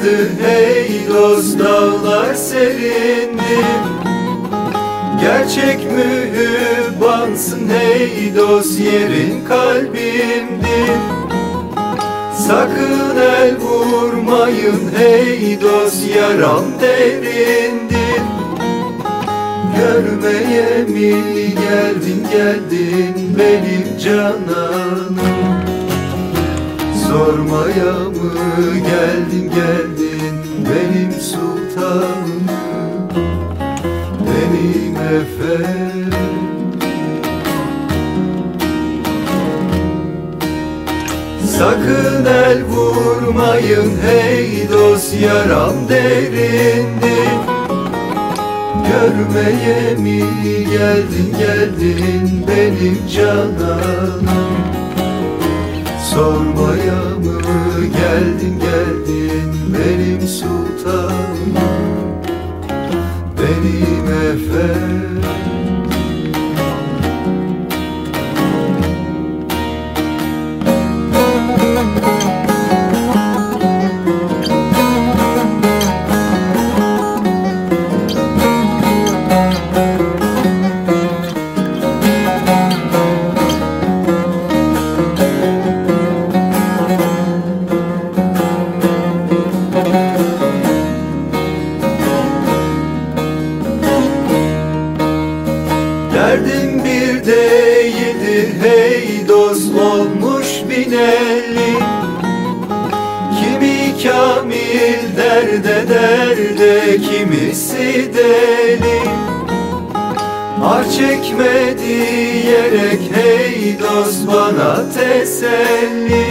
acıdı hey dost dağlar serindi. Gerçek mühibbansın hey dost yerin kalbimdir Sakın el vurmayın hey dost yaram derindir Görmeye mi geldin geldin benim cananım Sormaya mı geldin geldin benim sultanım? Benim efendim. Sakın el vurmayın hey dost yaram derindir Görmeye mi geldin geldin benim cananım Sormaya mı geldin geldin benim sultanım. Benim efendim binelli Kimi kamil derde derde kimisi deli. Ar çekme diyerek hey dost bana teselli.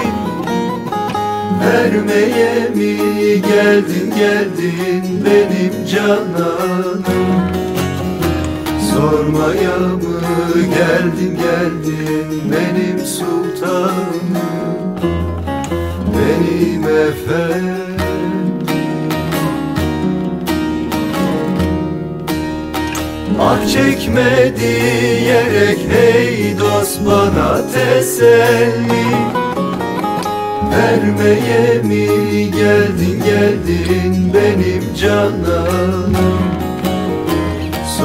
Vermeye mi geldin geldin benim cananım Sormaya mı geldin geldin benim sultanım? Benim efendim. Ah çekme diyerek hey dost bana teselli. Vermeye mi geldin geldin benim cananım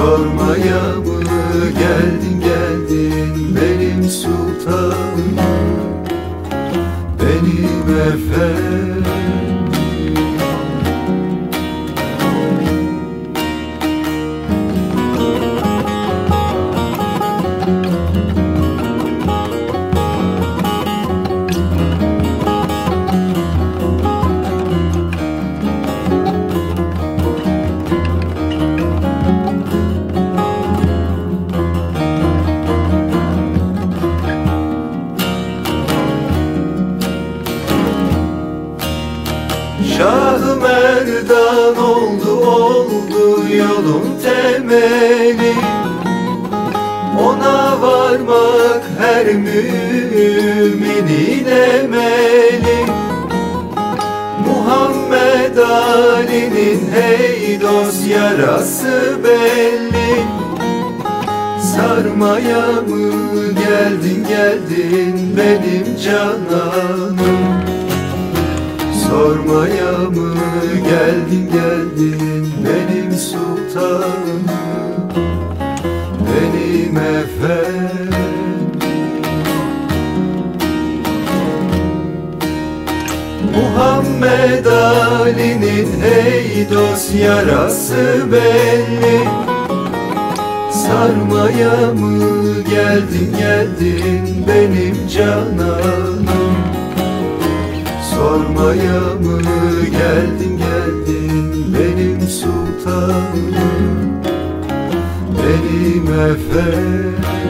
Sormaya mı geldin geldin benim sultanım? Benim efendim yolun temeli. Ona varmak her müminin emeli. Muhammed Ali'nin hey dost yarası belli. Sarmaya mı geldin geldin benim cananım? Sormaya mı geldin geldin sultanım Benim efendim Muhammed Ali'nin hey dost yarası belli. Sarmaya mı geldin geldin benim cananım? Sormaya mı geldin Benim efendim